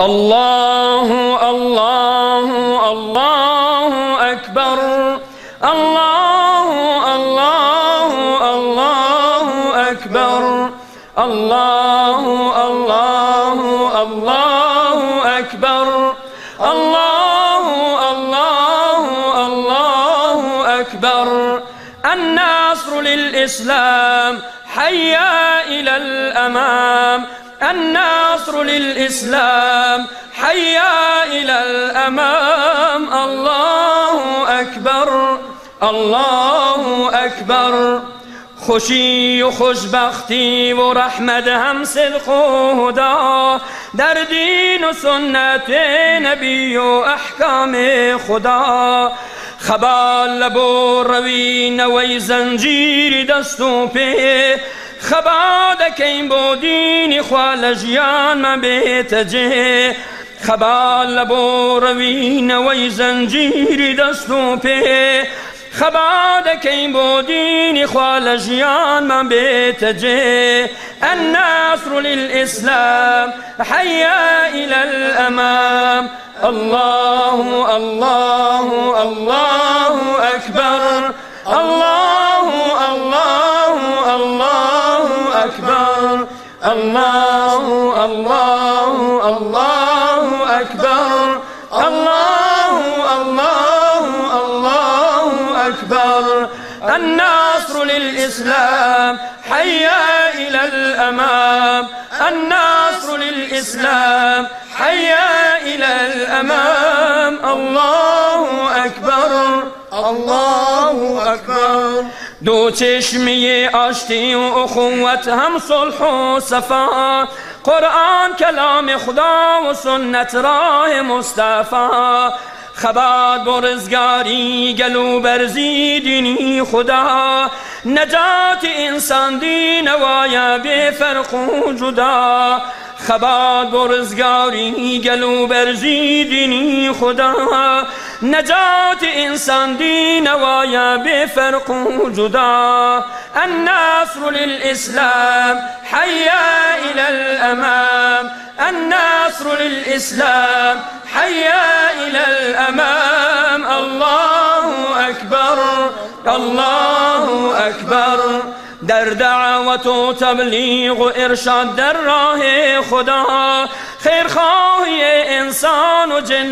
الله الله الله أكبر الله الله الله أكبر الله الله الله أكبر الله الله الله أكبر النصر للإسلام حيا إلى الأمام النصر للإسلام حيا إلى الأمام. الله أكبر الله أكبر. خوشی و خوشبختی و رحمت هم صدق و هدا در دین و سنت نبی و احکام خدا. خبال لبو روی نوی زنجیر دستو پی. خبا دەکەین بۆ دینی خوا لە ژیانمە بێتە جێ خەبال لە بۆ ڕەوینەوەی زەنجیری دەست و پێ خەبا دەکەین بۆ دینی خوا لە ژیانمان النصر للإسلام حيا إلى الأمام. الله الله الله أكبر الله الله الله أكبر. الله الله الله أكبر. النصر للإسلام حيا إلى الأمام. النصر للإسلام حيا إلى الأمام. الله أكبر. الله أكبر. دو چشمی آشتی و اخوت هم صلح و صفا. قرآن کلام خدا و سنت راه مصطفی. خباد برزگاری گلو برزی دینی خدا. نجات انسان دین وایا بے فرق و جدا. خباد برزگاری گلو برزی دینی خدا. نجات إنسان دین وایا بے فرق و جدا النصر للإسلام حيا إلى الأمام. النصر للإسلام حيا إلى الأمام. الله أكبر الله أكبر. در دعوت و تبلیغ و إرشاد در راه خدا خیرخواهی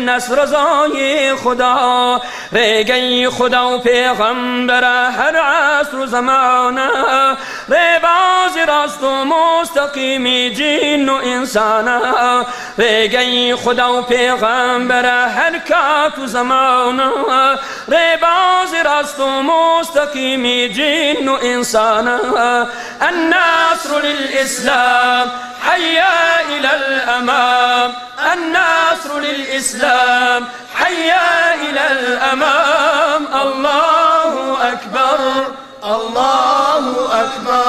است رضای خدا. ریگی خدا و پیغمبر هر عصر و زمانه. ریباز راست و مستقیمی جن و انسانه ریگی خدا و پیغمبر هر کات و زمانه. ریباز راست و مستقیمی جن و انسانه النصر للإسلام حيا إلى الأمام. النصر للإسلام حيا إلى الأمام. الله أكبر. الله أكبر.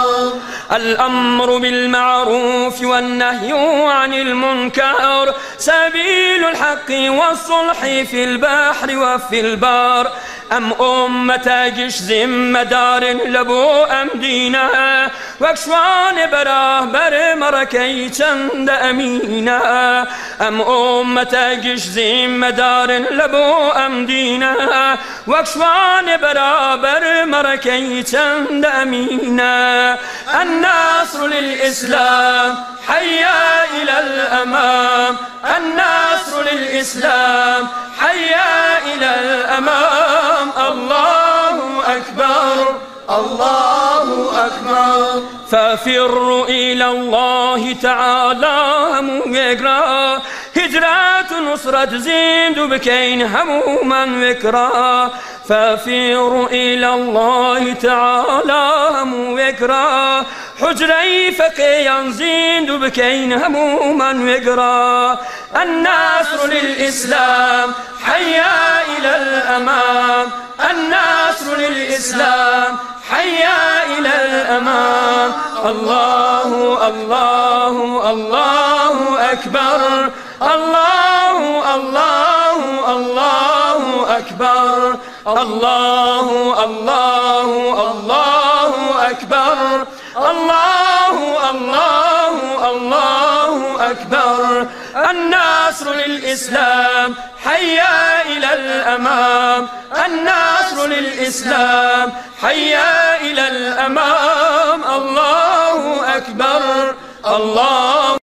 الأمر بالمعروف والنهي عن المنكر سبيل الحق والصلح في البحر وفي البار أم أمة جش ذم دار لبو أم دينا وكشوان براه بر مركي چند أمينا أم أمة جش ذم دار لبو أم دينا وكشوان براه بر مركي چند أمينا النصر للإسلام حيا إلى الأمام. النصر للإسلام حيا إلى الأمام. الله أكبر الله أكبر. ففروا إلى الله تعالى مغرا هجرات نصرة زيد بكين هموما وكرا. ففروا إلى الله تعالى وكرا. حجري فقيا زيد بكين هموما وقرا الناصر للإسلام حيا إلى الأمام. الناصر للإسلام حيا إلى الأمام. الله الله الله أكبر. الله الله الله أكبر. الله الله الله أكبر. الله الله الله أكبر. النصر للإسلام حيا إلى الأمام. النصر للإسلام حيا إلى الأمام. الله أكبر. الله